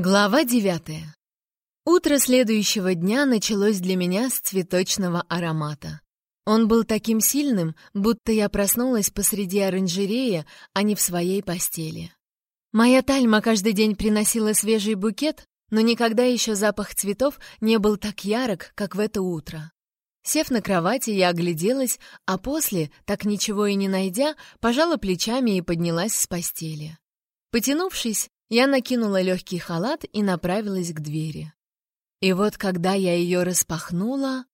Глава девятая. Утро следующего дня началось для меня с цветочного аромата. Он был таким сильным, будто я проснулась посреди оранжереи, а не в своей постели. Моя тальма каждый день приносила свежий букет, но никогда еще запах цветов не был так ярок, как в это утро. Сев на кровати, я огляделась, а после, так ничего и не найдя, пожала плечами и поднялась с постели. Потянувшись, я накинула легкий халат и направилась к двери. И вот когда я ее распахнула...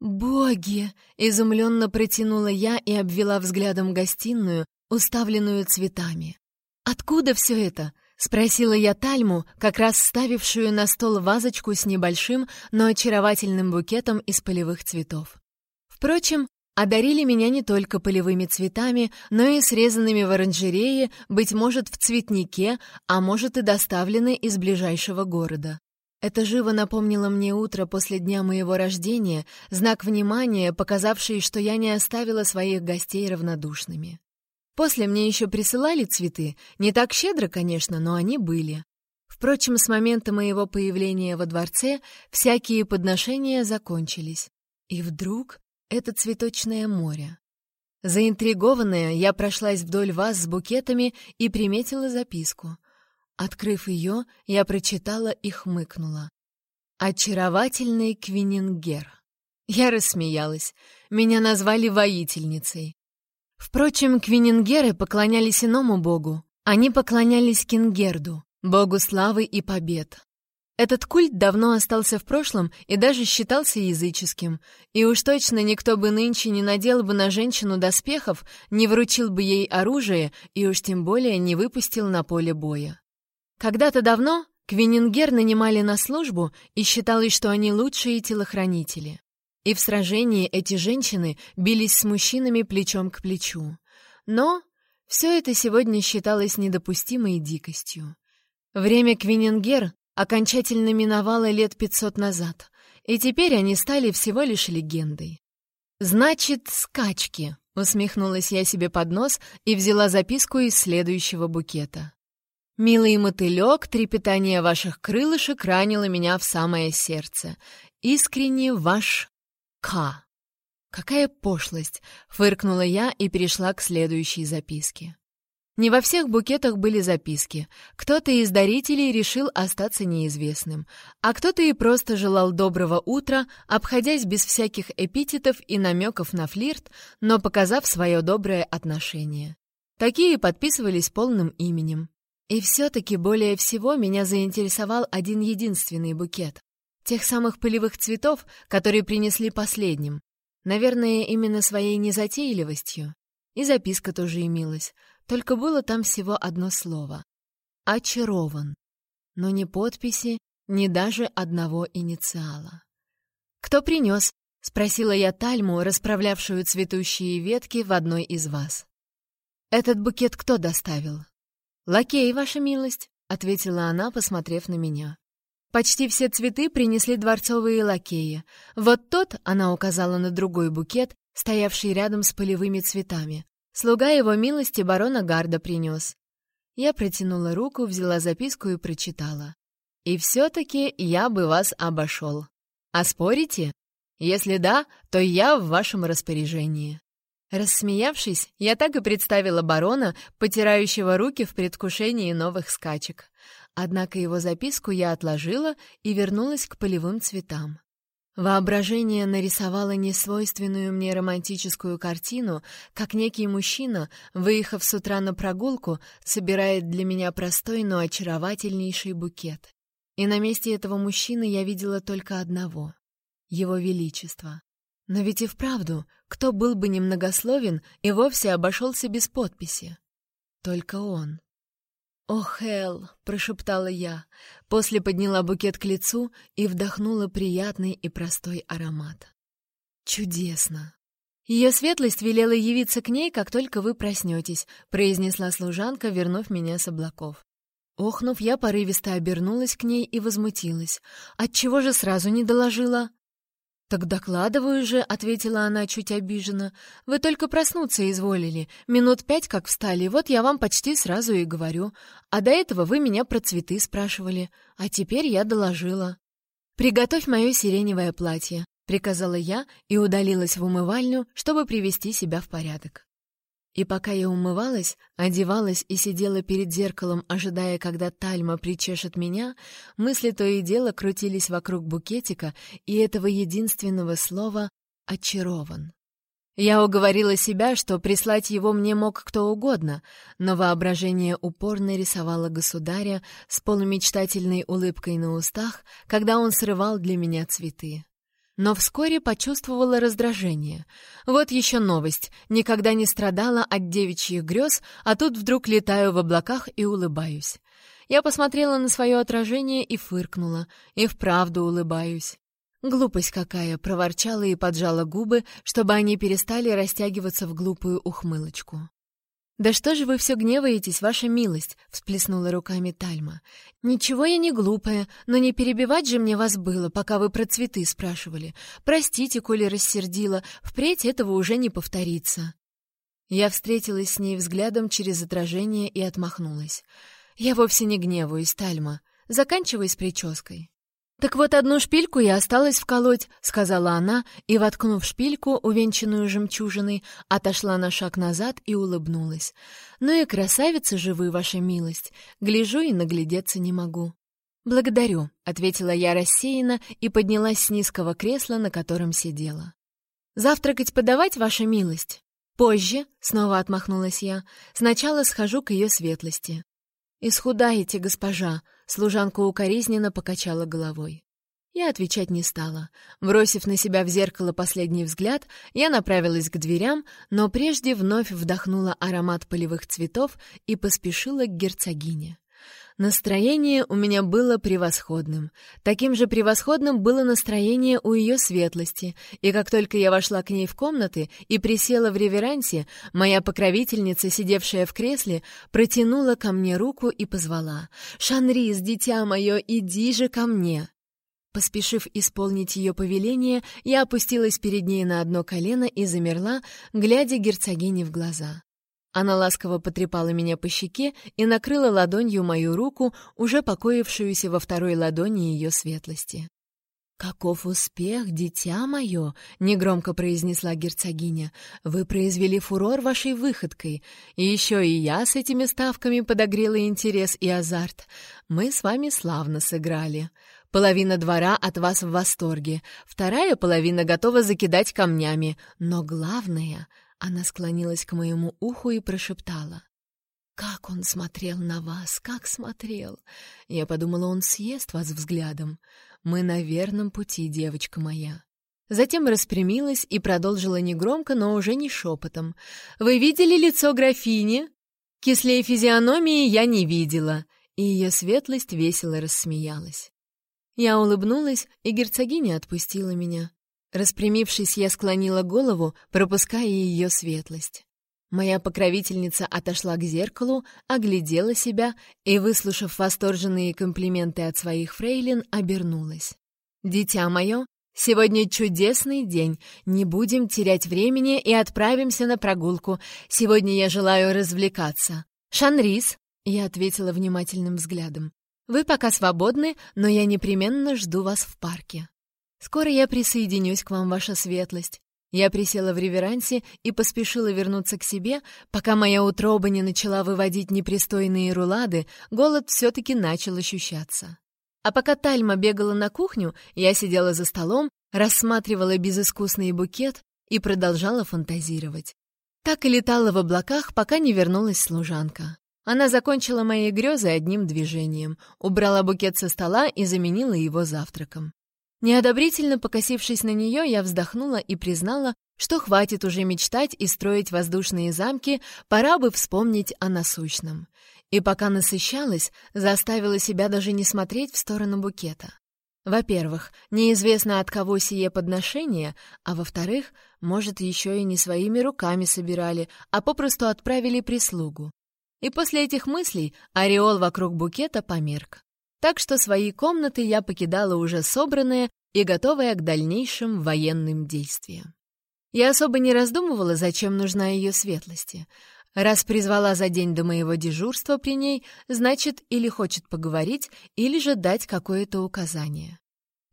«Боги!» — изумленно протянула я и обвела взглядом гостиную, уставленную цветами. «Откуда все это?» — спросила я Тальму, как раз ставившую на стол вазочку с небольшим, но очаровательным букетом из полевых цветов. Впрочем, одарили меня не только полевыми цветами, но и срезанными в оранжерее, быть может, в цветнике, а может и доставлены из ближайшего города. Это живо напомнило мне утро после дня моего рождения, знак внимания, показавший, что я не оставила своих гостей равнодушными. После мне еще присылали цветы, не так щедро, конечно, но они были. Впрочем, с момента моего появления во дворце всякие подношения закончились. И вдруг это цветочное море. Заинтригованная, я прошлась вдоль вас с букетами и приметила записку. Открыв ее, я прочитала и хмыкнула. «Очаровательный Квинингер». Я рассмеялась. Меня назвали воительницей. Впрочем, квинингеры поклонялись иному богу. Они поклонялись Кингерду, богу славы и побед. Этот культ давно остался в прошлом и даже считался языческим, и уж точно никто бы нынче не надел бы на женщину доспехов, не вручил бы ей оружие и уж тем более не выпустил на поле боя. Когда-то давно Квинингер нанимали на службу, и считалось, что они лучшие телохранители. И в сражении эти женщины бились с мужчинами плечом к плечу. Но все это сегодня считалось недопустимой дикостью. Время Квинингер окончательно миновало лет пятьсот назад, и теперь они стали всего лишь легендой. «Значит, скачки», — усмехнулась я себе под нос и взяла записку из следующего букета. «Милый мотылек, трепетание ваших крылышек ранило меня в самое сердце. Искренне ваш к. Какая пошлость, фыркнула я и перешла к следующей записке. Не во всех букетах были записки. Кто-то из дарителей решил остаться неизвестным, а кто-то и просто желал доброго утра, обходясь без всяких эпитетов и намеков на флирт, но показав свое доброе отношение. Такие подписывались полным именем. И все-таки более всего меня заинтересовал один единственный букет. Тех самых полевых цветов, которые принесли последним. Наверное, именно своей незатейливостью. И записка тоже имелась, только было там всего одно слово. «Очарован». Но ни подписи, ни даже одного инициала. «Кто принес?» — спросила я Тальму, расправлявшую цветущие ветки в одной из вас. «Этот букет кто доставил?» «Лакей, ваша милость», — ответила она, посмотрев на меня. Почти все цветы принесли дворцовые лакеи. Вот тот, она указала на другой букет, стоявший рядом с полевыми цветами. Слуга его милости барона Гарда принес. Я протянула руку, взяла записку и прочитала. «И все-таки я бы вас обошел. А спорите? Если да, то я в вашем распоряжении». Рассмеявшись, я так и представила барона, потирающего руки в предвкушении новых скачек. Однако его записку я отложила и вернулась к полевым цветам. Воображение нарисовало несвойственную мне романтическую картину, как некий мужчина, выехав с утра на прогулку, собирает для меня простой, но очаровательнейший букет. И на месте этого мужчины я видела только одного — его величество. Но ведь и вправду, кто был бы немногословен и вовсе обошелся без подписи? Только он. «О, Хелл!» — прошептала я, после подняла букет к лицу и вдохнула приятный и простой аромат. «Чудесно!» «Ее светлость велела явиться к ней, как только вы проснетесь», — произнесла служанка, вернув меня с облаков. Охнув, я порывисто обернулась к ней и возмутилась. «Отчего же сразу не доложила?» «Так докладываю же», — ответила она чуть обиженно. «Вы только проснуться изволили. Минут пять как встали, вот я вам почти сразу и говорю. А до этого вы меня про цветы спрашивали. А теперь я доложила». «Приготовь мое сиреневое платье», — приказала я и удалилась в умывальню, чтобы привести себя в порядок. И пока я умывалась, одевалась и сидела перед зеркалом, ожидая, когда Тальма причешет меня, мысли то и дело крутились вокруг букетика и этого единственного слова «очарован». Я уговорила себя, что прислать его мне мог кто угодно, но воображение упорно рисовало государя с полумечтательной улыбкой на устах, когда он срывал для меня цветы но вскоре почувствовала раздражение. Вот еще новость. Никогда не страдала от девичьих грез, а тут вдруг летаю в облаках и улыбаюсь. Я посмотрела на свое отражение и фыркнула. И вправду улыбаюсь. «Глупость какая!» — проворчала и поджала губы, чтобы они перестали растягиваться в глупую ухмылочку. «Да что же вы все гневаетесь, ваша милость?» — всплеснула руками Тальма. «Ничего я не глупая, но не перебивать же мне вас было, пока вы про цветы спрашивали. Простите, коли рассердила, впредь этого уже не повторится». Я встретилась с ней взглядом через отражение и отмахнулась. «Я вовсе не гневаюсь, Тальма. Заканчивай с прической». «Так вот одну шпильку я осталась вколоть», — сказала она, и, воткнув шпильку, увенчанную жемчужиной, отошла на шаг назад и улыбнулась. «Ну и красавица же вы, ваша милость! Гляжу и наглядеться не могу». «Благодарю», — ответила я рассеянно и поднялась с низкого кресла, на котором сидела. «Завтракать подавать, ваша милость?» «Позже», — снова отмахнулась я, — «сначала схожу к ее светлости». «Исхудаете, госпожа», — служанка укоризненно покачала головой. Я отвечать не стала. Бросив на себя в зеркало последний взгляд, я направилась к дверям, но прежде вновь вдохнула аромат полевых цветов и поспешила к герцогине. Настроение у меня было превосходным. Таким же превосходным было настроение у ее светлости, и как только я вошла к ней в комнаты и присела в реверансе, моя покровительница, сидевшая в кресле, протянула ко мне руку и позвала «Шанрис, дитя мое, иди же ко мне!» Поспешив исполнить ее повеление, я опустилась перед ней на одно колено и замерла, глядя герцогине в глаза. Она ласково потрепала меня по щеке и накрыла ладонью мою руку, уже покоившуюся во второй ладони ее светлости. «Каков успех, дитя мое!» — негромко произнесла герцогиня. «Вы произвели фурор вашей выходкой. И еще и я с этими ставками подогрела интерес и азарт. Мы с вами славно сыграли. Половина двора от вас в восторге, вторая половина готова закидать камнями. Но главное, она склонилась к моему уху и прошептала. «Как он смотрел на вас, как смотрел!» Я подумала, он съест вас взглядом. Мы на верном пути, девочка моя. Затем распрямилась и продолжила негромко, но уже не шепотом. «Вы видели лицо графини?» «Кислее физиономии я не видела», и ее светлость весело рассмеялась. Я улыбнулась, и герцогиня отпустила меня. Распрямившись, я склонила голову, пропуская ее светлость. Моя покровительница отошла к зеркалу, оглядела себя и, выслушав восторженные комплименты от своих фрейлин, обернулась. «Дитя мое, сегодня чудесный день. Не будем терять времени и отправимся на прогулку. Сегодня я желаю развлекаться. Шанрис!» — я ответила внимательным взглядом. «Вы пока свободны, но я непременно жду вас в парке». «Скоро я присоединюсь к вам, ваша светлость». Я присела в реверансе и поспешила вернуться к себе, пока моя утроба не начала выводить непристойные рулады, голод все-таки начал ощущаться. А пока Тальма бегала на кухню, я сидела за столом, рассматривала безыскусный букет и продолжала фантазировать. Так и летала в облаках, пока не вернулась служанка. Она закончила мои грезы одним движением, убрала букет со стола и заменила его завтраком. Неодобрительно покосившись на нее, я вздохнула и признала, что хватит уже мечтать и строить воздушные замки, пора бы вспомнить о насущном. И пока насыщалась, заставила себя даже не смотреть в сторону букета. Во-первых, неизвестно от кого сие подношение, а во-вторых, может, еще и не своими руками собирали, а попросту отправили прислугу. И после этих мыслей ореол вокруг букета померк. Так что свои комнаты я покидала уже собранная и готовая к дальнейшим военным действиям. Я особо не раздумывала, зачем нужна ее светлости. Раз призвала за день до моего дежурства при ней, значит, или хочет поговорить, или же дать какое-то указание.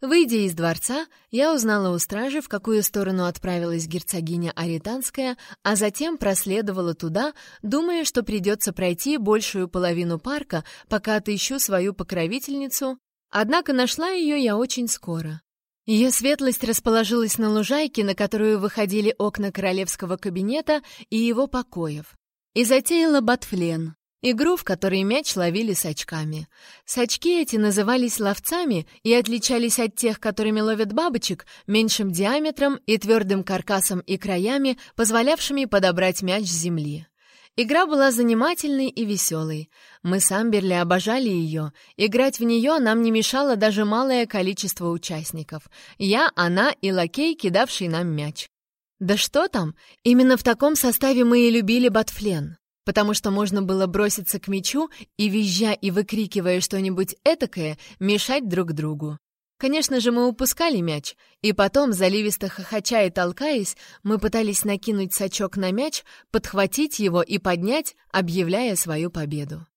Выйдя из дворца, я узнала у стражи, в какую сторону отправилась герцогиня Аританская, а затем проследовала туда, думая, что придется пройти большую половину парка, пока отыщу свою покровительницу, однако нашла ее я очень скоро. Ее светлость расположилась на лужайке, на которую выходили окна королевского кабинета и его покоев, и затеяла батфлен, Игру, в которой мяч ловили с очками. Сачки эти назывались ловцами и отличались от тех, которыми ловят бабочек, меньшим диаметром и твердым каркасом и краями, позволявшими подобрать мяч с земли. Игра была занимательной и веселой. Мы с Амберли обожали ее. Играть в нее нам не мешало даже малое количество участников. Я, она и лакей, кидавший нам мяч. Да что там, именно в таком составе мы и любили Батфлен потому что можно было броситься к мячу и, визжа и выкрикивая что-нибудь этакое, мешать друг другу. Конечно же, мы упускали мяч, и потом, заливисто хохоча и толкаясь, мы пытались накинуть сачок на мяч, подхватить его и поднять, объявляя свою победу.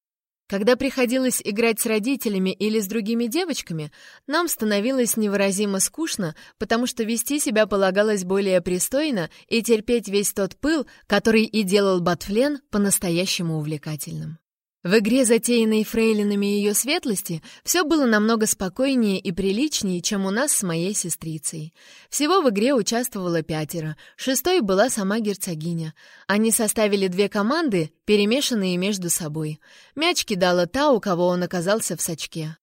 Когда приходилось играть с родителями или с другими девочками, нам становилось невыразимо скучно, потому что вести себя полагалось более пристойно и терпеть весь тот пыл, который и делал Батфлен по-настоящему увлекательным. В игре, затеянной фрейлинами ее светлости, все было намного спокойнее и приличнее, чем у нас с моей сестрицей. Всего в игре участвовало пятеро, шестой была сама герцогиня. Они составили две команды, перемешанные между собой. Мяч кидала та, у кого он оказался в сачке.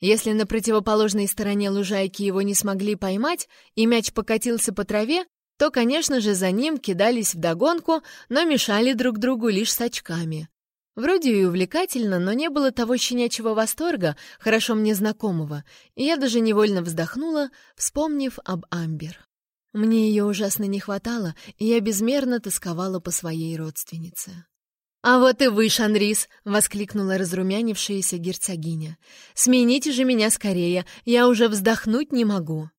Если на противоположной стороне лужайки его не смогли поймать, и мяч покатился по траве, то, конечно же, за ним кидались вдогонку, но мешали друг другу лишь с очками. Вроде и увлекательно, но не было того щенячьего восторга, хорошо мне знакомого, и я даже невольно вздохнула, вспомнив об Амбер. Мне ее ужасно не хватало, и я безмерно тосковала по своей родственнице. «А вот и вы, Шанрис!» — воскликнула разрумянившаяся герцогиня. «Смените же меня скорее, я уже вздохнуть не могу!»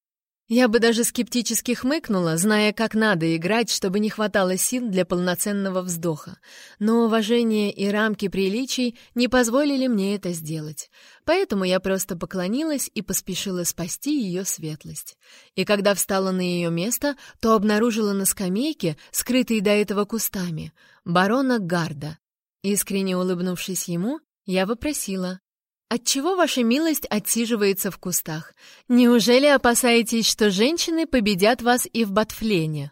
Я бы даже скептически хмыкнула, зная, как надо играть, чтобы не хватало сил для полноценного вздоха. Но уважение и рамки приличий не позволили мне это сделать. Поэтому я просто поклонилась и поспешила спасти ее светлость. И когда встала на ее место, то обнаружила на скамейке, скрытой до этого кустами, барона Гарда. Искренне улыбнувшись ему, я вопросила, Отчего ваша милость отсиживается в кустах? Неужели опасаетесь, что женщины победят вас и в Батфлене?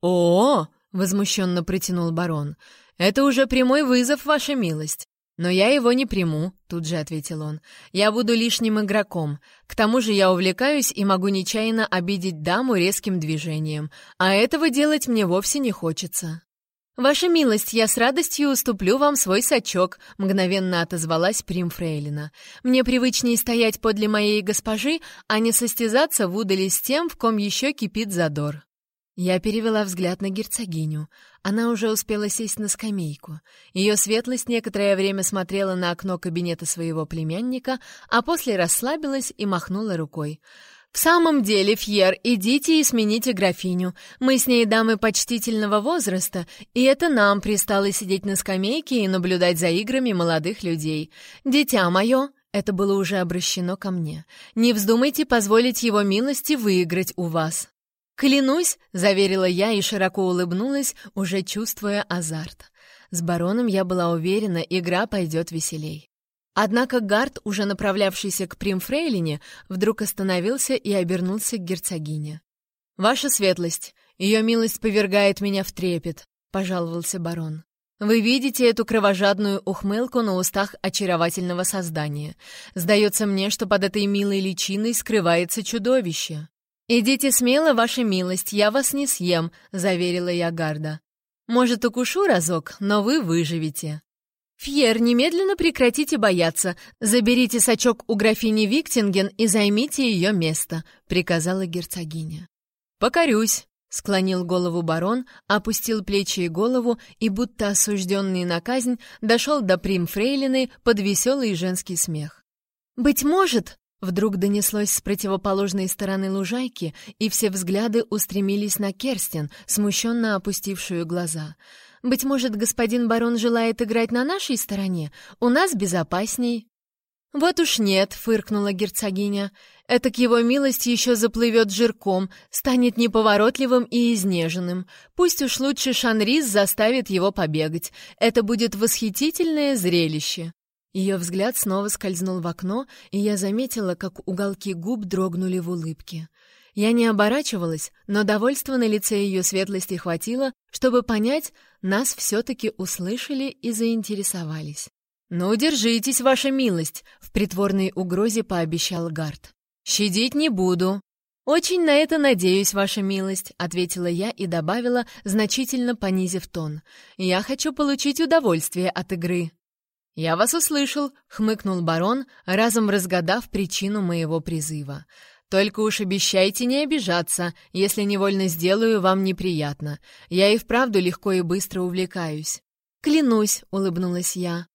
О, -о, -о возмущенно протянул барон. Это уже прямой вызов, ваша милость. Но я его не приму, тут же ответил он. Я буду лишним игроком. К тому же я увлекаюсь и могу нечаянно обидеть даму резким движением, а этого делать мне вовсе не хочется. «Ваша милость, я с радостью уступлю вам свой сачок», — мгновенно отозвалась Прим Фрейлина. «Мне привычнее стоять подле моей госпожи, а не состязаться в удали с тем, в ком еще кипит задор». Я перевела взгляд на герцогиню. Она уже успела сесть на скамейку. Ее светлость некоторое время смотрела на окно кабинета своего племянника, а после расслабилась и махнула рукой. «В самом деле, Фьер, идите и смените графиню. Мы с ней дамы почтительного возраста, и это нам пристало сидеть на скамейке и наблюдать за играми молодых людей. Дитя мое!» Это было уже обращено ко мне. «Не вздумайте позволить его милости выиграть у вас». «Клянусь», — заверила я и широко улыбнулась, уже чувствуя азарт. С бароном я была уверена, игра пойдет веселей. Однако Гард, уже направлявшийся к Примфрейлине, вдруг остановился и обернулся к герцогине. «Ваша светлость, ее милость повергает меня в трепет», — пожаловался барон. «Вы видите эту кровожадную ухмылку на устах очаровательного создания. Сдается мне, что под этой милой личиной скрывается чудовище». «Идите смело, ваша милость, я вас не съем», — заверила я Гарда. «Может, укушу разок, но вы выживете». «Фьер, немедленно прекратите бояться. Заберите сачок у графини Виктинген и займите ее место», — приказала герцогиня. «Покорюсь», — склонил голову барон, опустил плечи и голову и, будто осужденный на казнь, дошел до примфрейлины под веселый женский смех. «Быть может», Вдруг донеслось с противоположной стороны лужайки, и все взгляды устремились на Керстин, смущенно опустившую глаза. «Быть может, господин барон желает играть на нашей стороне? У нас безопасней». «Вот уж нет», — фыркнула герцогиня. Это к его милости еще заплывет жирком, станет неповоротливым и изнеженным. Пусть уж лучше Шанрис заставит его побегать. Это будет восхитительное зрелище». Ее взгляд снова скользнул в окно, и я заметила, как уголки губ дрогнули в улыбке. Я не оборачивалась, но довольства на лице ее светлости хватило, чтобы понять, нас все-таки услышали и заинтересовались. «Ну, держитесь, ваша милость!» — в притворной угрозе пообещал Гард. «Щадить не буду». «Очень на это надеюсь, ваша милость», — ответила я и добавила, значительно понизив тон. «Я хочу получить удовольствие от игры». «Я вас услышал», — хмыкнул барон, разом разгадав причину моего призыва. «Только уж обещайте не обижаться, если невольно сделаю вам неприятно. Я и вправду легко и быстро увлекаюсь». «Клянусь», — улыбнулась я.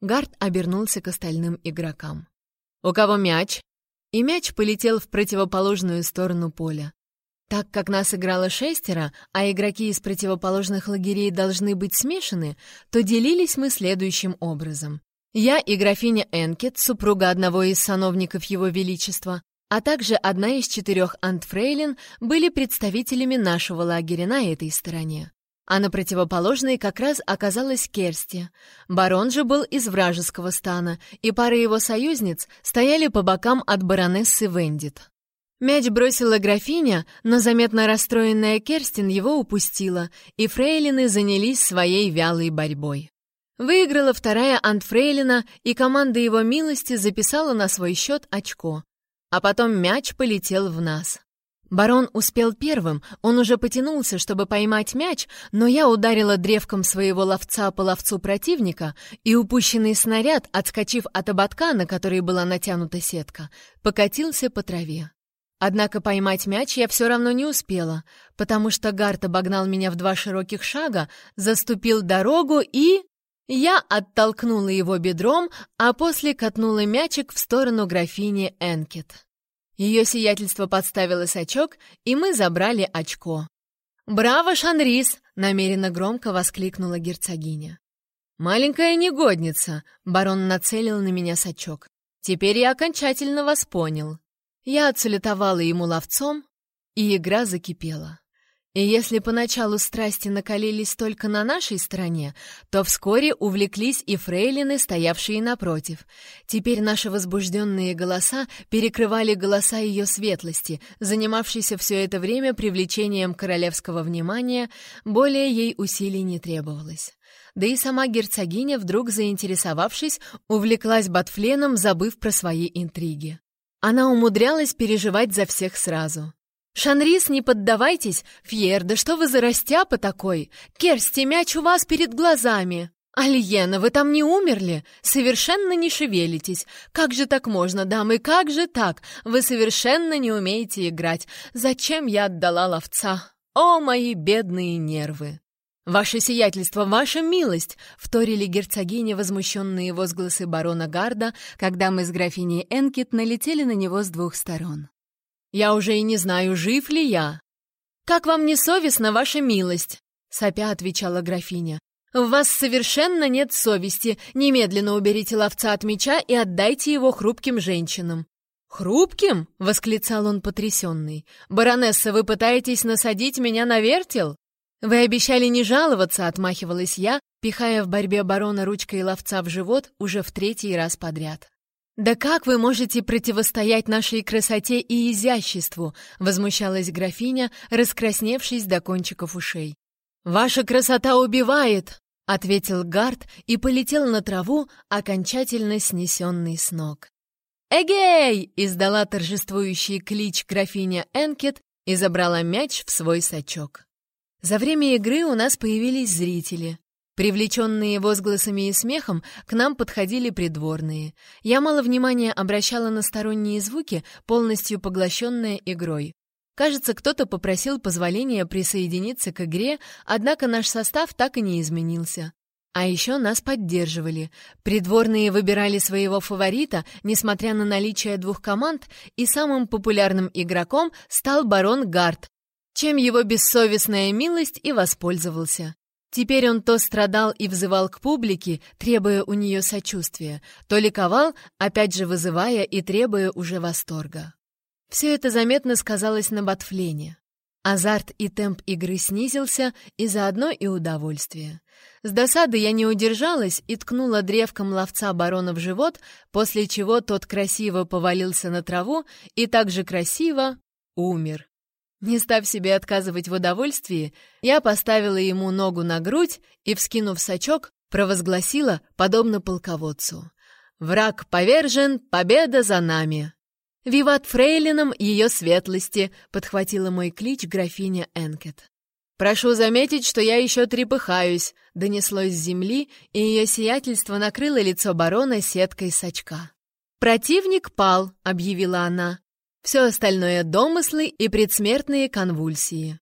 Гард обернулся к остальным игрокам. «У кого мяч?» И мяч полетел в противоположную сторону поля. Так как нас играло шестеро, а игроки из противоположных лагерей должны быть смешаны, то делились мы следующим образом. Я и графиня Энкет, супруга одного из сановников Его Величества, а также одна из четырех антфрейлин были представителями нашего лагеря на этой стороне а на противоположной как раз оказалась Керсти. Барон же был из вражеского стана, и пара его союзниц стояли по бокам от баронессы Вендит. Мяч бросила графиня, но заметно расстроенная Керстин его упустила, и фрейлины занялись своей вялой борьбой. Выиграла вторая антфрейлина, и команда его милости записала на свой счет очко. А потом мяч полетел в нас. Барон успел первым, он уже потянулся, чтобы поймать мяч, но я ударила древком своего ловца по ловцу противника, и упущенный снаряд, отскочив от ободка, на который была натянута сетка, покатился по траве. Однако поймать мяч я все равно не успела, потому что Гарт обогнал меня в два широких шага, заступил дорогу и... Я оттолкнула его бедром, а после катнула мячик в сторону графини Энкет. Ее сиятельство подставило сачок, и мы забрали очко. «Браво, Шанрис!» — намеренно громко воскликнула герцогиня. «Маленькая негодница!» — барон нацелил на меня сачок. «Теперь я окончательно вас понял». Я отсулетовала ему ловцом, и игра закипела. И если поначалу страсти накалились только на нашей стороне, то вскоре увлеклись и фрейлины, стоявшие напротив. Теперь наши возбужденные голоса перекрывали голоса ее светлости, занимавшейся все это время привлечением королевского внимания, более ей усилий не требовалось. Да и сама герцогиня, вдруг заинтересовавшись, увлеклась Батфленом, забыв про свои интриги. Она умудрялась переживать за всех сразу. «Шанрис, не поддавайтесь! Фьер, да что вы за растяпа такой? Керсти, мяч у вас перед глазами!» «Альена, вы там не умерли? Совершенно не шевелитесь. Как же так можно, дамы, как же так? Вы совершенно не умеете играть. Зачем я отдала ловца? О, мои бедные нервы!» «Ваше сиятельство, ваша милость!» — вторили герцогине возмущенные возгласы барона Гарда, когда мы с графиней Энкет налетели на него с двух сторон. Я уже и не знаю, жив ли я. Как вам не совестно, ваша милость? Сопя отвечала графиня. В вас совершенно нет совести. Немедленно уберите ловца от меча и отдайте его хрупким женщинам. «Хрупким?» — восклицал он потрясенный. «Баронесса, вы пытаетесь насадить меня на вертел?» «Вы обещали не жаловаться», — отмахивалась я, пихая в борьбе барона ручкой ловца в живот уже в третий раз подряд. «Да как вы можете противостоять нашей красоте и изяществу?» — возмущалась графиня, раскрасневшись до кончиков ушей. «Ваша красота убивает!» — ответил Гард и полетел на траву, окончательно снесенный с ног. «Эгей!» — издала торжествующий клич графиня Энкет и забрала мяч в свой сачок. За время игры у нас появились зрители. Привлеченные возгласами и смехом, к нам подходили придворные. Я мало внимания обращала на сторонние звуки, полностью поглощенные игрой. Кажется, кто-то попросил позволения присоединиться к игре, однако наш состав так и не изменился. А еще нас поддерживали. Придворные выбирали своего фаворита, несмотря на наличие двух команд, и самым популярным игроком стал барон Гард, чем его бессовестная милость и воспользовался. Теперь он то страдал и взывал к публике, требуя у нее сочувствия, то ликовал, опять же вызывая и требуя уже восторга. Все это заметно сказалось на Батфлене. Азарт и темп игры снизился, и заодно и удовольствие. С досады я не удержалась и ткнула древком ловца барона в живот, после чего тот красиво повалился на траву и также красиво умер. Не став себе отказывать в удовольствии, я поставила ему ногу на грудь и, вскинув сачок, провозгласила, подобно полководцу. «Враг повержен, победа за нами!» «Виват фрейлинам ее светлости!» — подхватила мой клич графиня Энкет. «Прошу заметить, что я еще трепыхаюсь», — донеслось с земли, и ее сиятельство накрыло лицо барона сеткой сачка. «Противник пал», — объявила она. «Все остальное — домыслы и предсмертные конвульсии».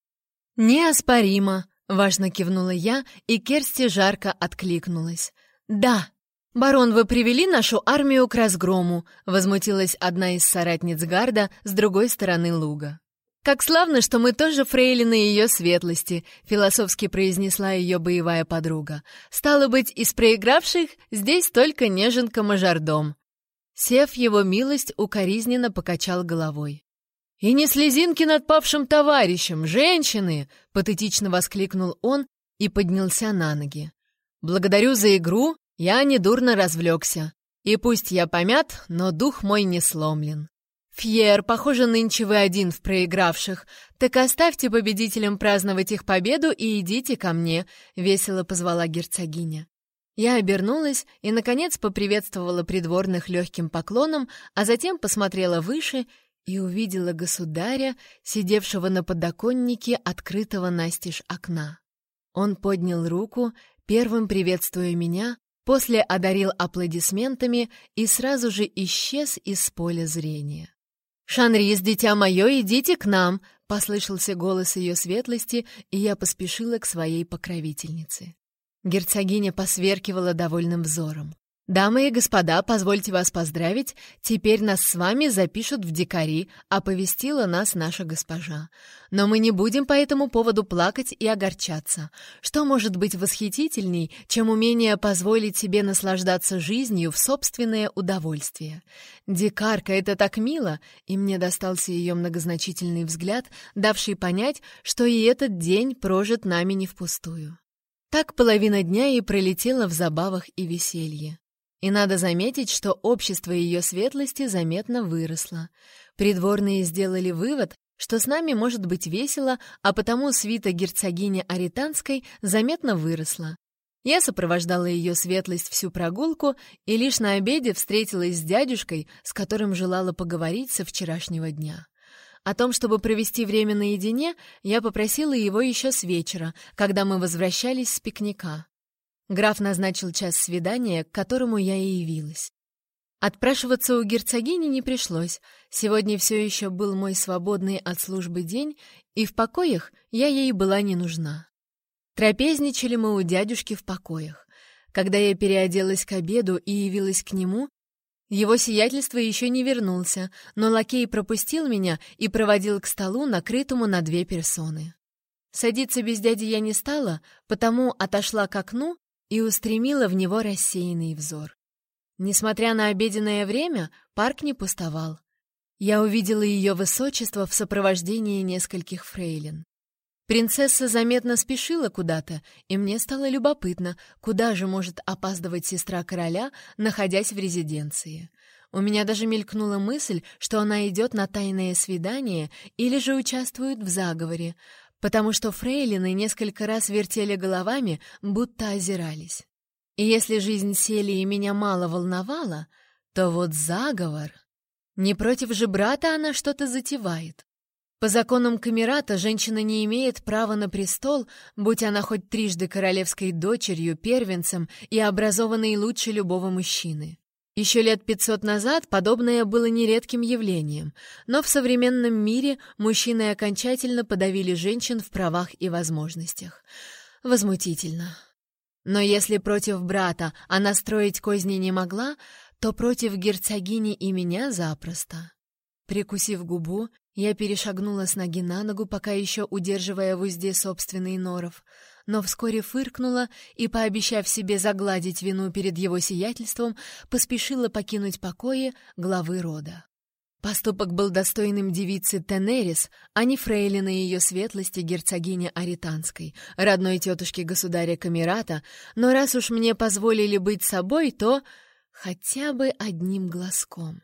«Неоспоримо», — важно кивнула я, и Керсти жарко откликнулась. «Да, «Барон, вы привели нашу армию к разгрому», — возмутилась одна из соратниц Гарда с другой стороны луга. «Как славно, что мы тоже фрейлины ее светлости», — философски произнесла ее боевая подруга. «Стало быть, из проигравших здесь только неженка-мажордом». Сев его милость укоризненно покачал головой. «И не слезинки над павшим товарищем, женщины!» — патетично воскликнул он и поднялся на ноги. «Благодарю за игру, я недурно развлекся. И пусть я помят, но дух мой не сломлен. «Фьер, похоже, нынче вы один в проигравших. Так оставьте победителям праздновать их победу и идите ко мне», — весело позвала герцогиня. Я обернулась и, наконец, поприветствовала придворных легким поклоном, а затем посмотрела выше и увидела государя, сидевшего на подоконнике открытого настежь окна. Он поднял руку, первым приветствуя меня, После одарил аплодисментами и сразу же исчез из поля зрения. «Шанрис, дитя мое, идите к нам!» — послышался голос ее светлости, и я поспешила к своей покровительнице. Герцогиня посверкивала довольным взором. «Дамы и господа, позвольте вас поздравить, теперь нас с вами запишут в дикари», — оповестила нас наша госпожа. «Но мы не будем по этому поводу плакать и огорчаться. Что может быть восхитительней, чем умение позволить себе наслаждаться жизнью в собственное удовольствие? Дикарка — это так мило!» И мне достался ее многозначительный взгляд, давший понять, что и этот день прожит нами не впустую. Так половина дня и пролетела в забавах и веселье. И надо заметить, что общество ее светлости заметно выросло. Придворные сделали вывод, что с нами может быть весело, а потому свита герцогини Аританской заметно выросла. Я сопровождала ее светлость всю прогулку и лишь на обеде встретилась с дядюшкой, с которым желала поговорить со вчерашнего дня. О том, чтобы провести время наедине, я попросила его еще с вечера, когда мы возвращались с пикника. Граф назначил час свидания, к которому я и явилась. Отпрашиваться у герцогини не пришлось. Сегодня все еще был мой свободный от службы день, и в покоях я ей была не нужна. Трапезничали мы у дядюшки в покоях. Когда я переоделась к обеду и явилась к нему, его сиятельство еще не вернулся, но лакей пропустил меня и проводил к столу, накрытому на две персоны. Садиться без дяди я не стала, потому отошла к окну и устремила в него рассеянный взор. Несмотря на обеденное время, парк не пустовал. Я увидела ее высочество в сопровождении нескольких фрейлин. Принцесса заметно спешила куда-то, и мне стало любопытно, куда же может опаздывать сестра короля, находясь в резиденции. У меня даже мелькнула мысль, что она идет на тайное свидание или же участвует в заговоре, потому что фрейлины несколько раз вертели головами, будто озирались. И если жизнь Селии меня мало волновала, то вот заговор... Не против же брата она что-то затевает. По законам Камерата женщина не имеет права на престол, будь она хоть трижды королевской дочерью, первенцем и образованной лучше любого мужчины. Еще лет пятьсот назад подобное было нередким явлением, но в современном мире мужчины окончательно подавили женщин в правах и возможностях. Возмутительно. Но если против брата она строить козни не могла, то против герцогини и меня запросто. Прикусив губу, я перешагнула с ноги на ногу, пока еще удерживая в узде собственный норов, но вскоре фыркнула и, пообещав себе загладить вину перед его сиятельством, поспешила покинуть покои главы рода. Поступок был достойным девицы Тенерис, а не фрейлины ее светлости герцогини Аританской, родной тетушки государя Камерата, но раз уж мне позволили быть собой, то хотя бы одним глазком.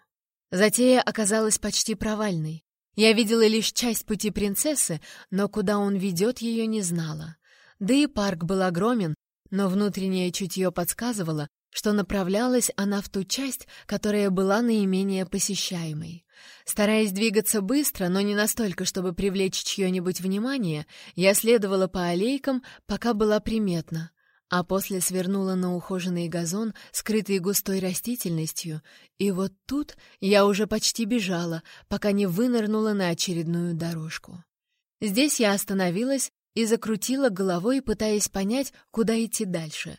Затея оказалась почти провальной. Я видела лишь часть пути принцессы, но куда он ведет, ее не знала. Да и парк был огромен, но внутреннее чутье подсказывало, что направлялась она в ту часть, которая была наименее посещаемой. Стараясь двигаться быстро, но не настолько, чтобы привлечь чье-нибудь внимание, я следовала по аллейкам, пока была приметна а после свернула на ухоженный газон, скрытый густой растительностью, и вот тут я уже почти бежала, пока не вынырнула на очередную дорожку. Здесь я остановилась и закрутила головой, пытаясь понять, куда идти дальше.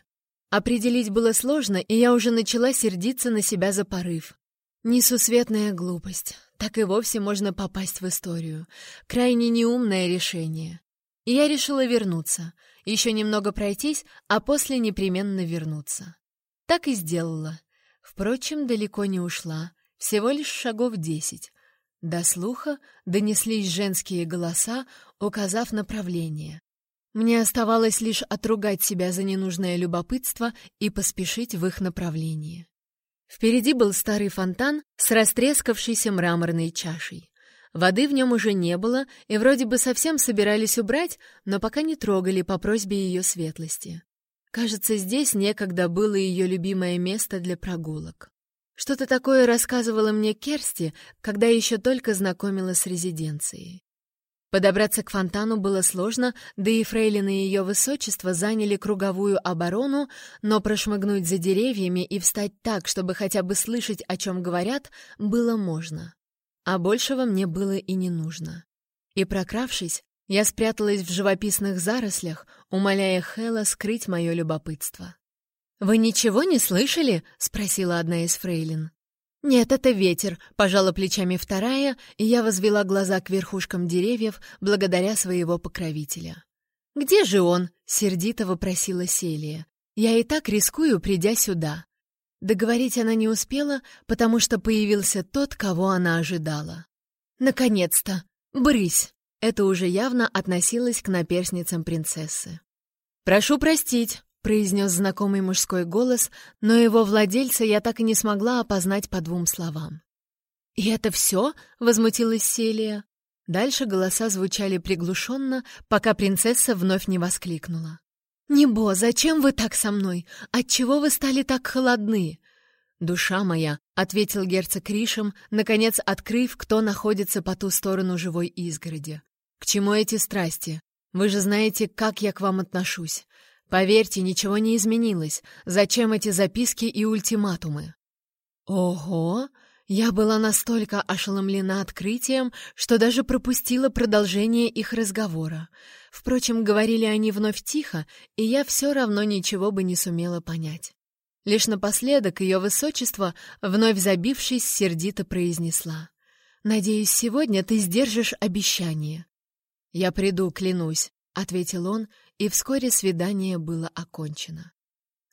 Определить было сложно, и я уже начала сердиться на себя за порыв. Несусветная глупость. Так и вовсе можно попасть в историю. Крайне неумное решение. И я решила вернуться — еще немного пройтись, а после непременно вернуться. Так и сделала. Впрочем, далеко не ушла, всего лишь шагов десять. До слуха донеслись женские голоса, указав направление. Мне оставалось лишь отругать себя за ненужное любопытство и поспешить в их направлении. Впереди был старый фонтан с растрескавшейся мраморной чашей. Воды в нем уже не было, и вроде бы совсем собирались убрать, но пока не трогали по просьбе ее светлости. Кажется, здесь некогда было ее любимое место для прогулок. Что-то такое рассказывала мне Керсти, когда еще только знакомила с резиденцией. Подобраться к фонтану было сложно, да и фрейлины ее высочества заняли круговую оборону, но прошмыгнуть за деревьями и встать так, чтобы хотя бы слышать, о чем говорят, было можно а большего мне было и не нужно. И прокравшись, я спряталась в живописных зарослях, умоляя Хэла скрыть мое любопытство. «Вы ничего не слышали?» — спросила одна из фрейлин. «Нет, это ветер», — пожала плечами вторая, и я возвела глаза к верхушкам деревьев благодаря своего покровителя. «Где же он?» — сердито вопросила Селия. «Я и так рискую, придя сюда». Договорить она не успела, потому что появился тот, кого она ожидала. «Наконец-то! Брысь!» Это уже явно относилось к наперсницам принцессы. «Прошу простить», — произнес знакомый мужской голос, но его владельца я так и не смогла опознать по двум словам. «И это все?» — возмутилась Селия. Дальше голоса звучали приглушенно, пока принцесса вновь не воскликнула. «Небо, зачем вы так со мной? Отчего вы стали так холодны?» «Душа моя», — ответил герцог Ришем, наконец открыв, кто находится по ту сторону живой изгороди. «К чему эти страсти? Вы же знаете, как я к вам отношусь. Поверьте, ничего не изменилось. Зачем эти записки и ультиматумы?» «Ого!» Я была настолько ошеломлена открытием, что даже пропустила продолжение их разговора. Впрочем, говорили они вновь тихо, и я все равно ничего бы не сумела понять. Лишь напоследок ее высочество, вновь забившись, сердито произнесла. «Надеюсь, сегодня ты сдержишь обещание». «Я приду, клянусь», — ответил он, и вскоре свидание было окончено.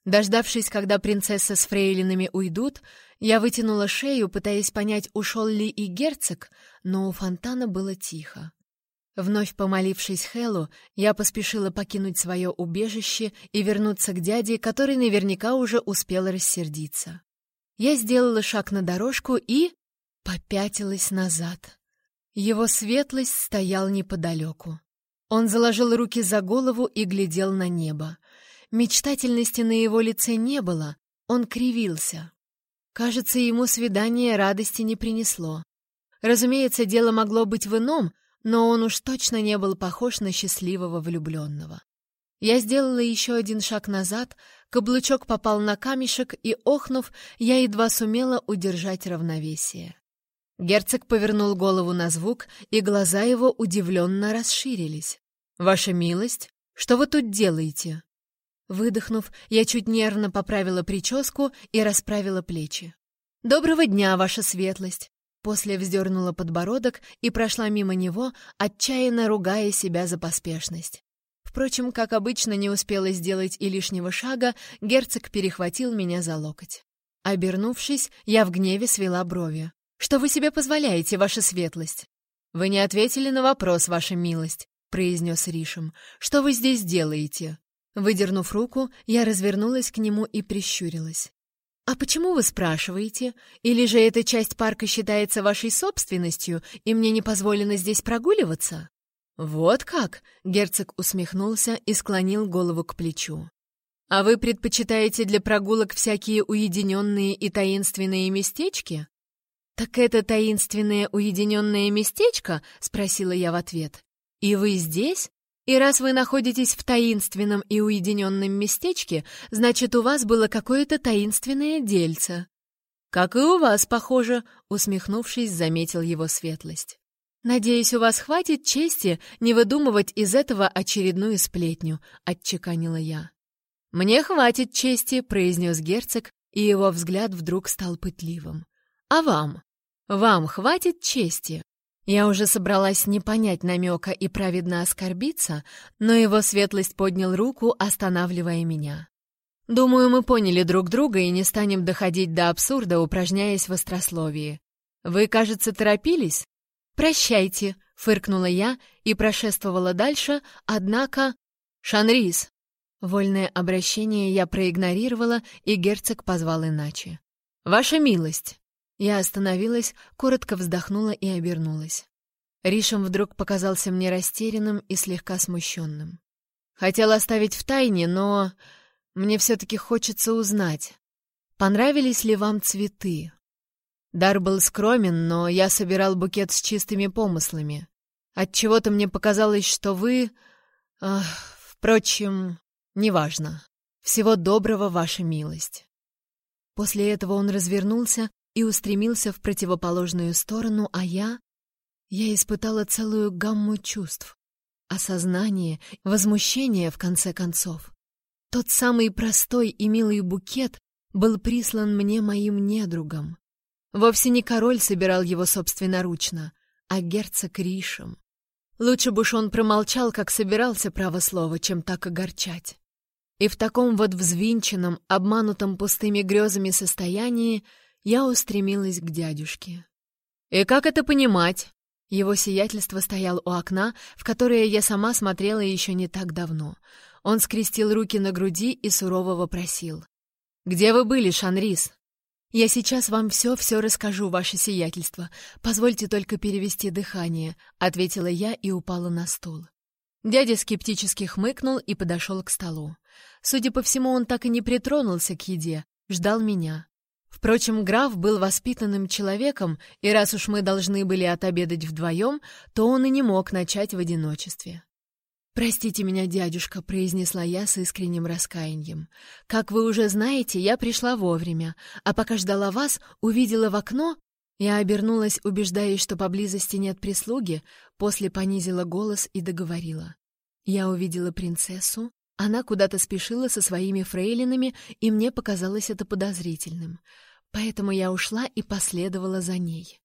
Дождавшись, когда принцесса с фрейлинами уйдут, я вытянула шею, пытаясь понять, ушел ли и герцог, но у фонтана было тихо. Вновь помолившись Хэллу, я поспешила покинуть свое убежище и вернуться к дяде, который наверняка уже успел рассердиться. Я сделала шаг на дорожку и... попятилась назад. Его светлость стоял неподалеку. Он заложил руки за голову и глядел на небо. Мечтательности на его лице не было, он кривился. Кажется, ему свидание радости не принесло. Разумеется, дело могло быть в ином, но он уж точно не был похож на счастливого влюбленного. Я сделала еще один шаг назад, каблучок попал на камешек, и, охнув, я едва сумела удержать равновесие. Герцог повернул голову на звук, и глаза его удивленно расширились. «Ваша милость, что вы тут делаете?» Выдохнув, я чуть нервно поправила прическу и расправила плечи. «Доброго дня, ваша светлость!» После вздернула подбородок и прошла мимо него, отчаянно ругая себя за поспешность. Впрочем, как обычно, не успела сделать и лишнего шага, герцог перехватил меня за локоть. Обернувшись, я в гневе свела брови. «Что вы себе позволяете, ваша светлость?» «Вы не ответили на вопрос, ваша милость», — произнес Ришем. «Что вы здесь делаете?» Выдернув руку, я развернулась к нему и прищурилась. «А почему вы спрашиваете? Или же эта часть парка считается вашей собственностью, и мне не позволено здесь прогуливаться?» «Вот как!» — герцог усмехнулся и склонил голову к плечу. «А вы предпочитаете для прогулок всякие уединенные и таинственные местечки?» «Так это таинственное уединенное местечко?» — спросила я в ответ. «И вы здесь? И раз вы находитесь в таинственном и уединенном местечке, значит, у вас было какое-то таинственное дельце». «Как и у вас, похоже», — усмехнувшись, заметил его светлость. «Надеюсь, у вас хватит чести не выдумывать из этого очередную сплетню», — отчеканила я. «Мне хватит чести», — произнес герцог, и его взгляд вдруг стал пытливым. «А вам? Вам хватит чести?» Я уже собралась не понять намека и праведно оскорбиться, но его светлость поднял руку, останавливая меня. «Думаю, мы поняли друг друга и не станем доходить до абсурда, упражняясь в острословии. Вы, кажется, торопились?» «Прощайте», — фыркнула я и прошествовала дальше, однако... «Шанрис!» Вольное обращение я проигнорировала, и герцог позвал иначе. «Ваша милость!» Я остановилась, коротко вздохнула и обернулась. Ришем вдруг показался мне растерянным и слегка смущенным. Хотел оставить в тайне, но мне все-таки хочется узнать, понравились ли вам цветы? Дар был скромен, но я собирал букет с чистыми помыслами. Отчего-то мне показалось, что вы... Ах, впрочем, неважно. Всего доброго, ваша милость. После этого он развернулся и устремился в противоположную сторону, а я... Я испытала целую гамму чувств. Осознание, возмущение, в конце концов. Тот самый простой и милый букет был прислан мне моим недругом. Вовсе не король собирал его собственноручно, а герцог Ришем. Лучше бы уж он промолчал, как собирался право слова, чем так огорчать. И в таком вот взвинченном, обманутом пустыми грезами состоянии я устремилась к дядюшке. «И как это понимать?» Его сиятельство стоял у окна, в которое я сама смотрела еще не так давно. Он скрестил руки на груди и сурово вопросил. «Где вы были, Шанрис?» «Я сейчас вам все-все расскажу, ваше сиятельство. Позвольте только перевести дыхание», — ответила я и упала на стул. Дядя скептически хмыкнул и подошел к столу. Судя по всему, он так и не притронулся к еде, ждал меня. Впрочем, граф был воспитанным человеком, и раз уж мы должны были отобедать вдвоем, то он и не мог начать в одиночестве. «Простите меня, дядюшка», — произнесла я с искренним раскаянием. «Как вы уже знаете, я пришла вовремя, а пока ждала вас, увидела в окно...» Я обернулась, убеждаясь, что поблизости нет прислуги, после понизила голос и договорила. Я увидела принцессу, она куда-то спешила со своими фрейлинами, и мне показалось это подозрительным. Поэтому я ушла и последовала за ней.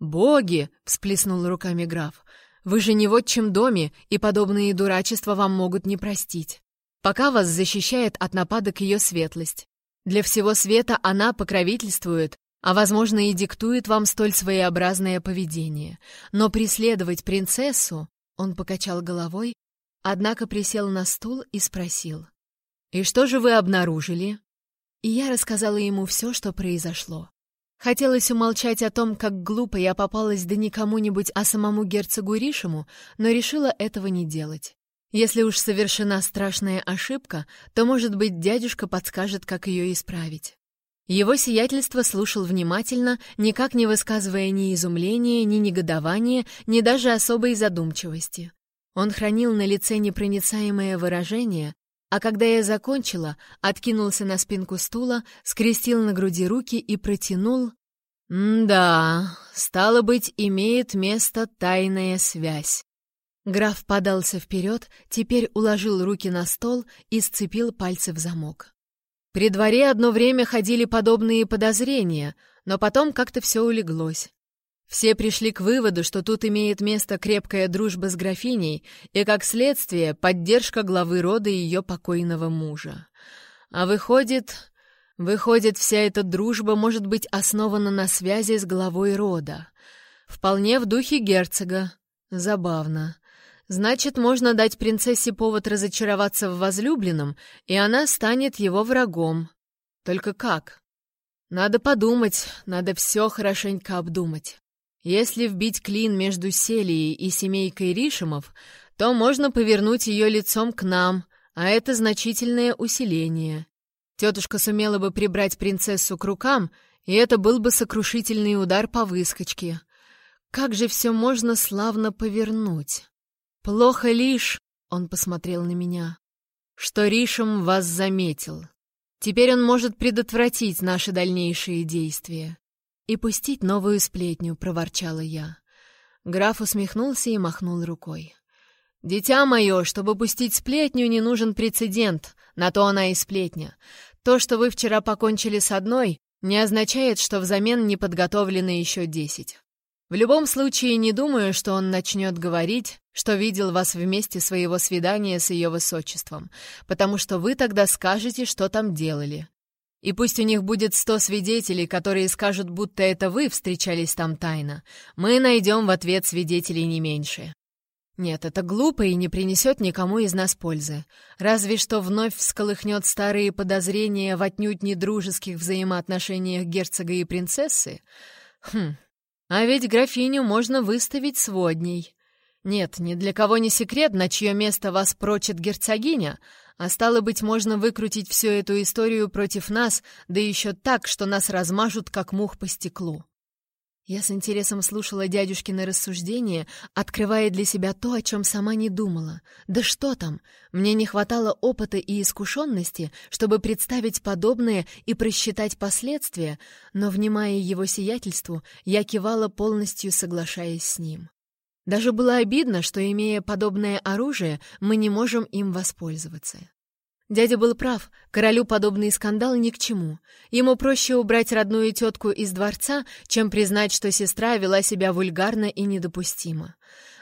«Боги!» — всплеснул руками граф. Вы же не в отчим доме, и подобные дурачества вам могут не простить. Пока вас защищает от нападок ее светлость. Для всего света она покровительствует, а, возможно, и диктует вам столь своеобразное поведение. Но преследовать принцессу...» Он покачал головой, однако присел на стул и спросил. «И что же вы обнаружили?» И я рассказала ему все, что произошло. Хотелось умолчать о том, как глупо я попалась да не кому-нибудь, а самому герцогу Ришему, но решила этого не делать. Если уж совершена страшная ошибка, то, может быть, дядюшка подскажет, как ее исправить. Его сиятельство слушал внимательно, никак не высказывая ни изумления, ни негодования, ни даже особой задумчивости. Он хранил на лице непроницаемое выражение, а когда я закончила, откинулся на спинку стула, скрестил на груди руки и протянул... «Да, стало быть, имеет место тайная связь. Граф подался вперед, теперь уложил руки на стол и сцепил пальцы в замок. При дворе одно время ходили подобные подозрения, но потом как-то все улеглось. Все пришли к выводу, что тут имеет место крепкая дружба с графиней и, как следствие, поддержка главы рода и ее покойного мужа. А выходит... Выходит, вся эта дружба может быть основана на связи с главой рода. Вполне в духе герцога. Забавно. Значит, можно дать принцессе повод разочароваться в возлюбленном, и она станет его врагом. Только как? Надо подумать, надо все хорошенько обдумать. Если вбить клин между Селией и семейкой Ришемов, то можно повернуть ее лицом к нам, а это значительное усиление. Тетушка сумела бы прибрать принцессу к рукам, и это был бы сокрушительный удар по выскочке. Как же все можно славно повернуть? Плохо лишь, — он посмотрел на меня, — что Ришем вас заметил. Теперь он может предотвратить наши дальнейшие действия. «И пустить новую сплетню», — проворчала я. Граф усмехнулся и махнул рукой. «Дитя мое, чтобы пустить сплетню, не нужен прецедент, на то она и сплетня. То, что вы вчера покончили с одной, не означает, что взамен не подготовлены еще десять. В любом случае, не думаю, что он начнет говорить, что видел вас вместе своего свидания с ее высочеством, потому что вы тогда скажете, что там делали. И пусть у них будет сто свидетелей, которые скажут, будто это вы встречались там тайно, мы найдем в ответ свидетелей не меньше. Нет, это глупо и не принесет никому из нас пользы. Разве что вновь всколыхнет старые подозрения в отнюдь недружеских взаимоотношениях герцога и принцессы. Хм, а ведь графиню можно выставить сводней. Нет, ни для кого не секрет, на чье место вас прочит герцогиня, а стало быть, можно выкрутить всю эту историю против нас, да еще так, что нас размажут, как мух по стеклу. Я с интересом слушала дядюшкины рассуждения, открывая для себя то, о чем сама не думала. Да что там, мне не хватало опыта и искушенности, чтобы представить подобное и просчитать последствия, но, внимая его сиятельству, я кивала полностью соглашаясь с ним. Даже было обидно, что, имея подобное оружие, мы не можем им воспользоваться. Дядя был прав, королю подобный скандал ни к чему. Ему проще убрать родную тетку из дворца, чем признать, что сестра вела себя вульгарно и недопустимо.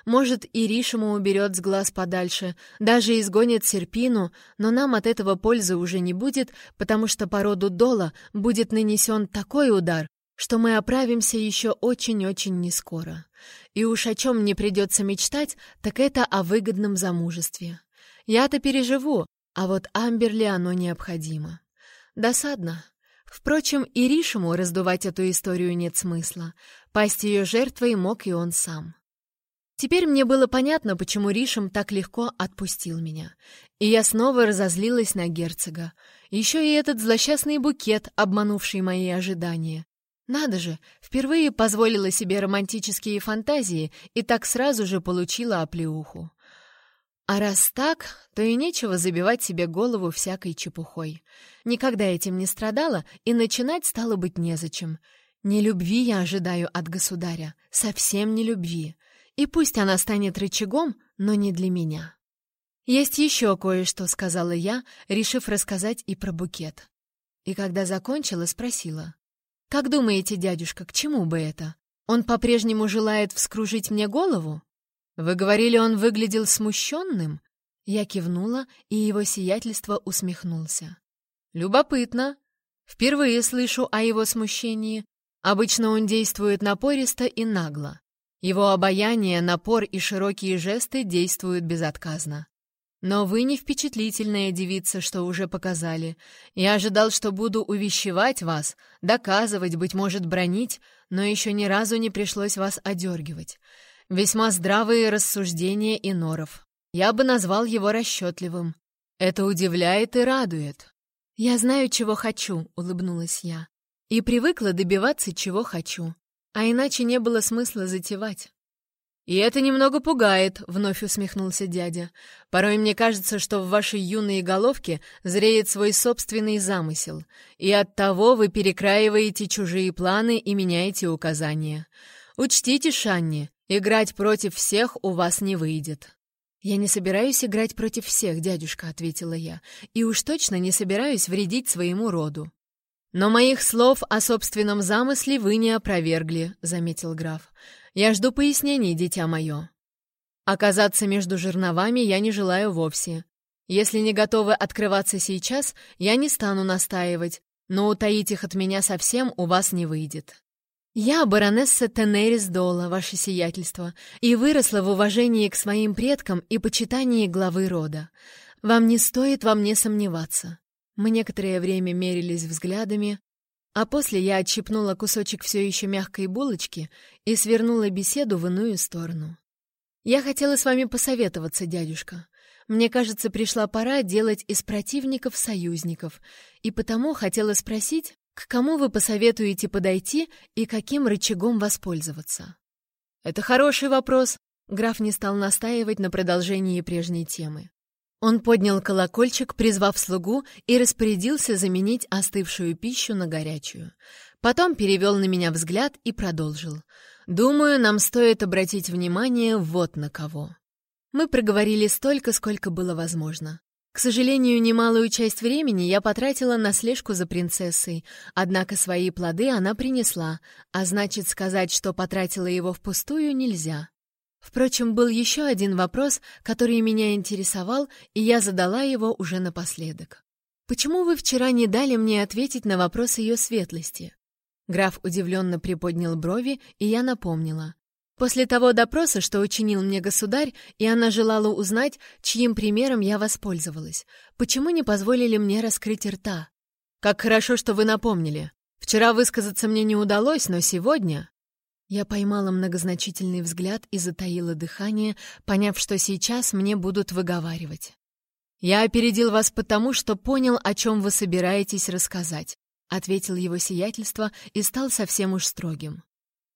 Может, и Ришему уберет с глаз подальше, даже изгонит Серпину, но нам от этого пользы уже не будет, потому что по роду Дола будет нанесен такой удар, что мы оправимся еще очень-очень нескоро. И уж о чем мне придется мечтать, так это о выгодном замужестве. Я-то переживу, а вот Амберли оно необходимо. Досадно. Впрочем, и Ришему раздувать эту историю нет смысла. Пасть ее жертвой мог и он сам. Теперь мне было понятно, почему Ришем так легко отпустил меня. И я снова разозлилась на герцога. Еще и этот злосчастный букет, обманувший мои ожидания. Надо же, впервые позволила себе романтические фантазии и так сразу же получила оплеуху. А раз так, то и нечего забивать себе голову всякой чепухой. Никогда этим не страдала, и начинать стало быть незачем. Не любви я ожидаю от государя, совсем не любви. И пусть она станет рычагом, но не для меня. «Есть еще кое-что», — сказала я, решив рассказать и про букет. И когда закончила, спросила. «Как думаете, дядюшка, к чему бы это? Он по-прежнему желает вскружить мне голову?» «Вы говорили, он выглядел смущенным?» Я кивнула, и его сиятельство усмехнулся. «Любопытно. Впервые слышу о его смущении. Обычно он действует напористо и нагло. Его обаяние, напор и широкие жесты действуют безотказно. Но вы не впечатлительная девица, что уже показали. Я ожидал, что буду увещевать вас, доказывать, быть может, бронить, но еще ни разу не пришлось вас одергивать. Весьма здравые рассуждения и норов. Я бы назвал его расчетливым. Это удивляет и радует. «Я знаю, чего хочу», — улыбнулась я. «И привыкла добиваться, чего хочу. А иначе не было смысла затевать. «И это немного пугает», — вновь усмехнулся дядя. «Порой мне кажется, что в вашей юной головке зреет свой собственный замысел, и оттого вы перекраиваете чужие планы и меняете указания. Учтите, Шанни, играть против всех у вас не выйдет». «Я не собираюсь играть против всех, дядюшка», — ответила я, «и уж точно не собираюсь вредить своему роду». «Но моих слов о собственном замысле вы не опровергли», — заметил граф. «Я жду пояснений, дитя мое». «Оказаться между жерновами я не желаю вовсе. Если не готовы открываться сейчас, я не стану настаивать, но утаить их от меня совсем у вас не выйдет». «Я баронесса Тенерис Дола, ваше сиятельство, и выросла в уважении к своим предкам и почитании главы рода. Вам не стоит во мне сомневаться». Мы некоторое время мерились взглядами, а после я отщипнула кусочек все еще мягкой булочки и свернула беседу в иную сторону. «Я хотела с вами посоветоваться, дядюшка. Мне кажется, пришла пора делать из противников союзников, и потому хотела спросить, к кому вы посоветуете подойти и каким рычагом воспользоваться? Это хороший вопрос. Граф не стал настаивать на продолжении прежней темы. Он поднял колокольчик, призвав слугу, и распорядился заменить остывшую пищу на горячую. Потом перевел на меня взгляд и продолжил. «Думаю, нам стоит обратить внимание вот на кого». Мы проговорили столько, сколько было возможно. К сожалению, немалую часть времени я потратила на слежку за принцессой, однако свои плоды она принесла, а значит, сказать, что потратила его впустую, нельзя. Впрочем, был еще один вопрос, который меня интересовал, и я задала его уже напоследок. «Почему вы вчера не дали мне ответить на вопрос ее светлости?» Граф удивленно приподнял брови, и я напомнила. После того допроса, что учинил мне государь, и она желала узнать, чьим примером я воспользовалась, почему не позволили мне раскрыть рта? Как хорошо, что вы напомнили. Вчера высказаться мне не удалось, но сегодня... Я поймала многозначительный взгляд и затаила дыхание, поняв, что сейчас мне будут выговаривать. «Я опередил вас потому, что понял, о чем вы собираетесь рассказать», — ответил его сиятельство и стал совсем уж строгим.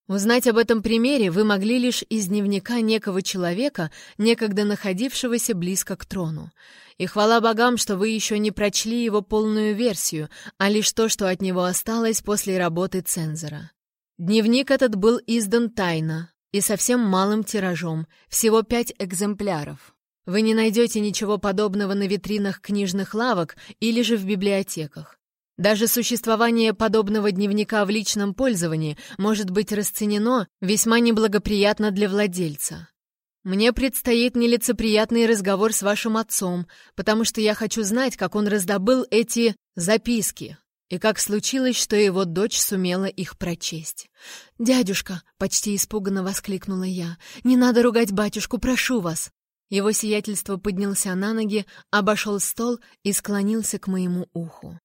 Узнать об этом примере вы могли лишь из дневника некого человека, некогда находившегося близко к трону. И хвала богам, что вы еще не прочли его полную версию, а лишь то, что от него осталось после работы цензора. Дневник этот был издан тайно и совсем малым тиражом, всего пять экземпляров. Вы не найдете ничего подобного на витринах книжных лавок или же в библиотеках. Даже существование подобного дневника в личном пользовании может быть расценено весьма неблагоприятно для владельца. Мне предстоит нелицеприятный разговор с вашим отцом, потому что я хочу знать, как он раздобыл эти записки и как случилось, что его дочь сумела их прочесть. «Дядюшка!» — почти испуганно воскликнула я. «Не надо ругать батюшку, прошу вас!» Его сиятельство поднялся на ноги, обошел стол и склонился к моему уху.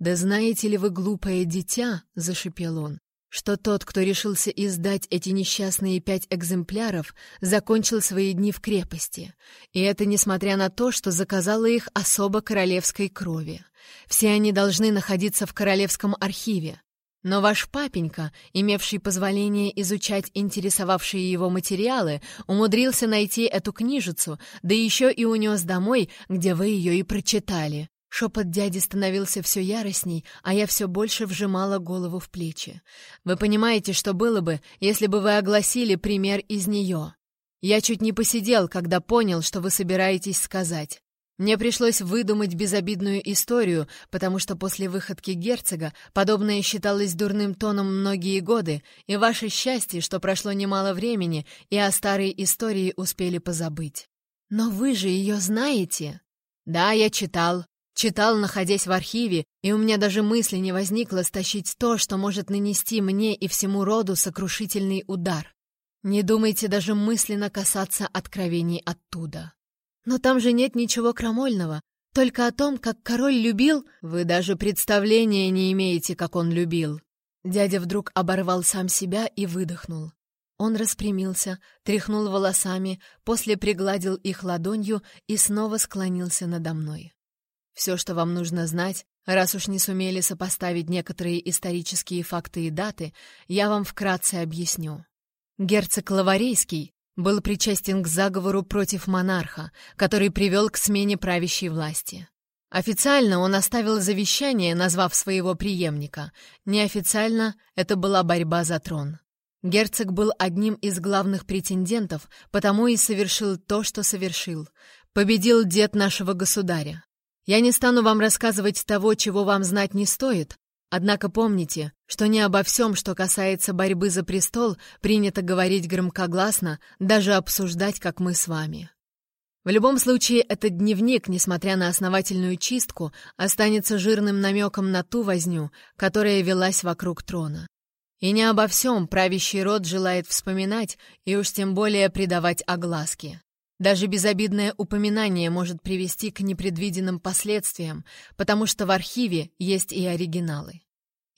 «Да знаете ли вы, глупое дитя?» — зашипел он, что тот, кто решился издать эти несчастные пять экземпляров, закончил свои дни в крепости. И это несмотря на то, что заказала их особо королевской крови. Все они должны находиться в королевском архиве. Но ваш папенька, имевший позволение изучать интересовавшие его материалы, умудрился найти эту книжицу, да еще и унес домой, где вы ее и прочитали. Шепот дяди становился все яростней, а я все больше вжимала голову в плечи. Вы понимаете, что было бы, если бы вы огласили пример из нее? Я чуть не посидел, когда понял, что вы собираетесь сказать. Мне пришлось выдумать безобидную историю, потому что после выходки герцога подобное считалось дурным тоном многие годы, и ваше счастье, что прошло немало времени, и о старой истории успели позабыть. Но вы же ее знаете? Да, я читал, Читал, находясь в архиве, и у меня даже мысли не возникло стащить то, что может нанести мне и всему роду сокрушительный удар. Не думайте даже мысленно касаться откровений оттуда. Но там же нет ничего крамольного, только о том, как король любил, вы даже представления не имеете, как он любил. Дядя вдруг оборвал сам себя и выдохнул. Он распрямился, тряхнул волосами, после пригладил их ладонью и снова склонился надо мной. Все, что вам нужно знать, раз уж не сумели сопоставить некоторые исторические факты и даты, я вам вкратце объясню. Герцог Лаварейский был причастен к заговору против монарха, который привел к смене правящей власти. Официально он оставил завещание, назвав своего преемника. Неофициально это была борьба за трон. Герцог был одним из главных претендентов, потому и совершил то, что совершил. Победил дед нашего государя. Я не стану вам рассказывать того, чего вам знать не стоит, однако помните, что не обо всем, что касается борьбы за престол, принято говорить громкогласно, даже обсуждать, как мы с вами. В любом случае, этот дневник, несмотря на основательную чистку, останется жирным намеком на ту возню, которая велась вокруг трона. И не обо всем правящий род желает вспоминать и уж тем более придавать огласке. Даже безобидное упоминание может привести к непредвиденным последствиям, потому что в архиве есть и оригиналы.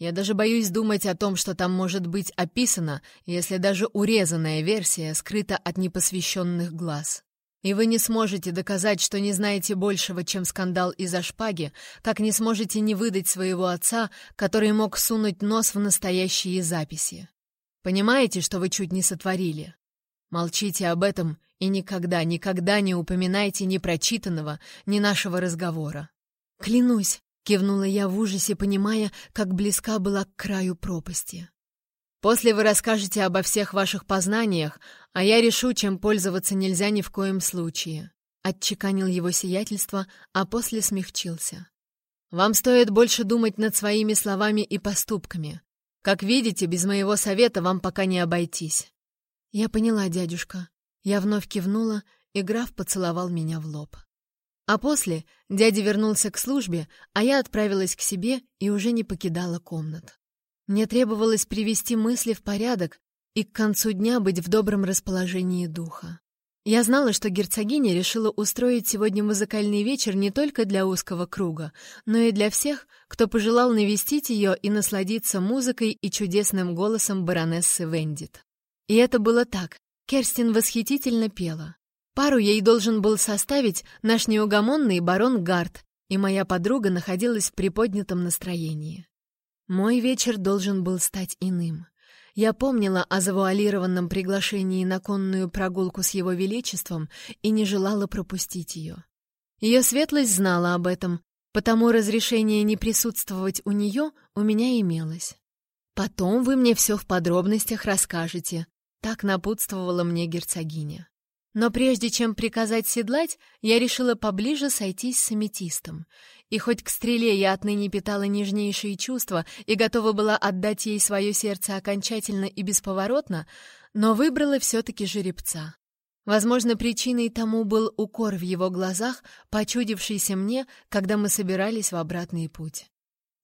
Я даже боюсь думать о том, что там может быть описано, если даже урезанная версия скрыта от непосвященных глаз. И вы не сможете доказать, что не знаете большего, чем скандал из-за шпаги, как не сможете не выдать своего отца, который мог сунуть нос в настоящие записи. Понимаете, что вы чуть не сотворили? Молчите об этом и никогда, никогда не упоминайте ни прочитанного, ни нашего разговора. «Клянусь!» — кивнула я в ужасе, понимая, как близка была к краю пропасти. После вы расскажете обо всех ваших познаниях, а я решу, чем пользоваться нельзя ни в коем случае». Отчеканил его сиятельство, а после смягчился. «Вам стоит больше думать над своими словами и поступками. Как видите, без моего совета вам пока не обойтись». «Я поняла, дядюшка». Я вновь кивнула, и граф поцеловал меня в лоб. А после дядя вернулся к службе, а я отправилась к себе и уже не покидала комнат. Мне требовалось привести мысли в порядок и к концу дня быть в добром расположении духа. Я знала, что герцогиня решила устроить сегодня музыкальный вечер не только для узкого круга, но и для всех, кто пожелал навестить ее и насладиться музыкой и чудесным голосом баронессы Вендит. И это было так. Керстин восхитительно пела. Пару ей должен был составить наш неугомонный барон Гард, и моя подруга находилась в приподнятом настроении. Мой вечер должен был стать иным. Я помнила о завуалированном приглашении на конную прогулку с его величеством и не желала пропустить ее. Ее светлость знала об этом, потому разрешение не присутствовать у нее у меня имелось. «Потом вы мне все в подробностях расскажете», — так напутствовала мне герцогиня. Но прежде чем приказать седлать, я решила поближе сойтись с аметистом. И хоть к стреле я отныне питала нежнейшие чувства и готова была отдать ей свое сердце окончательно и бесповоротно, но выбрала все-таки жеребца. Возможно, причиной тому был укор в его глазах, почудившийся мне, когда мы собирались в обратный путь.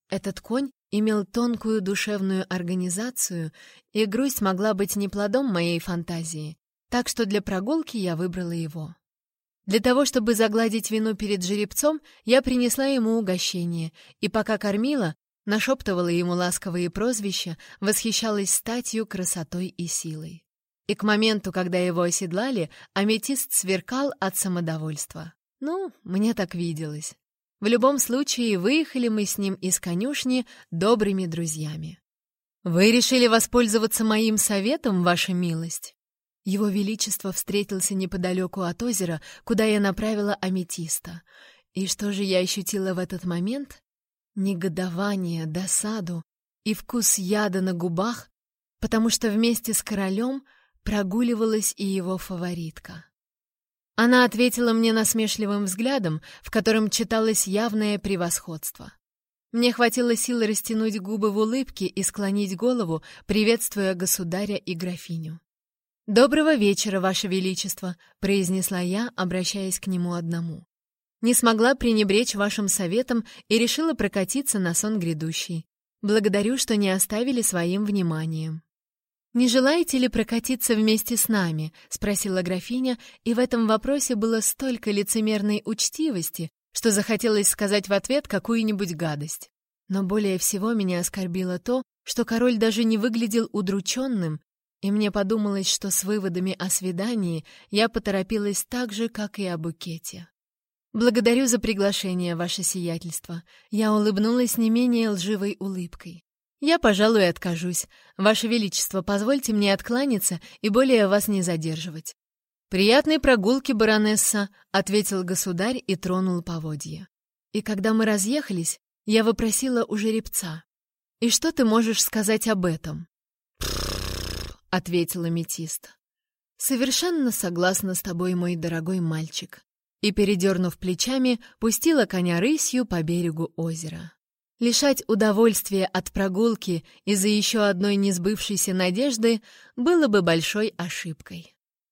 Этот конь имел тонкую душевную организацию, и грусть могла быть не плодом моей фантазии, так что для прогулки я выбрала его. Для того, чтобы загладить вину перед жеребцом, я принесла ему угощение, и пока кормила, нашептывала ему ласковые прозвища, восхищалась статью, красотой и силой. И к моменту, когда его оседлали, аметист сверкал от самодовольства. Ну, мне так виделось. В любом случае, выехали мы с ним из конюшни добрыми друзьями. «Вы решили воспользоваться моим советом, ваша милость?» Его Величество встретился неподалеку от озера, куда я направила аметиста. И что же я ощутила в этот момент? Негодование, досаду и вкус яда на губах, потому что вместе с королем прогуливалась и его фаворитка. Она ответила мне насмешливым взглядом, в котором читалось явное превосходство. Мне хватило силы растянуть губы в улыбке и склонить голову, приветствуя государя и графиню. «Доброго вечера, Ваше Величество», — произнесла я, обращаясь к нему одному. Не смогла пренебречь вашим советом и решила прокатиться на сон грядущий. Благодарю, что не оставили своим вниманием. «Не желаете ли прокатиться вместе с нами?» — спросила графиня, и в этом вопросе было столько лицемерной учтивости, что захотелось сказать в ответ какую-нибудь гадость. Но более всего меня оскорбило то, что король даже не выглядел удрученным, и мне подумалось, что с выводами о свидании я поторопилась так же, как и о букете. «Благодарю за приглашение, ваше сиятельство». Я улыбнулась не менее лживой улыбкой. «Я, пожалуй, откажусь. Ваше Величество, позвольте мне откланяться и более вас не задерживать». «Приятной прогулки, баронесса», — ответил государь и тронул поводья. И когда мы разъехались, я вопросила у жеребца. «И что ты можешь сказать об этом?» — ответила метист. «Совершенно согласна с тобой, мой дорогой мальчик». И, передернув плечами, пустила коня рысью по берегу озера. Лишать удовольствия от прогулки из-за еще одной несбывшейся надежды было бы большой ошибкой.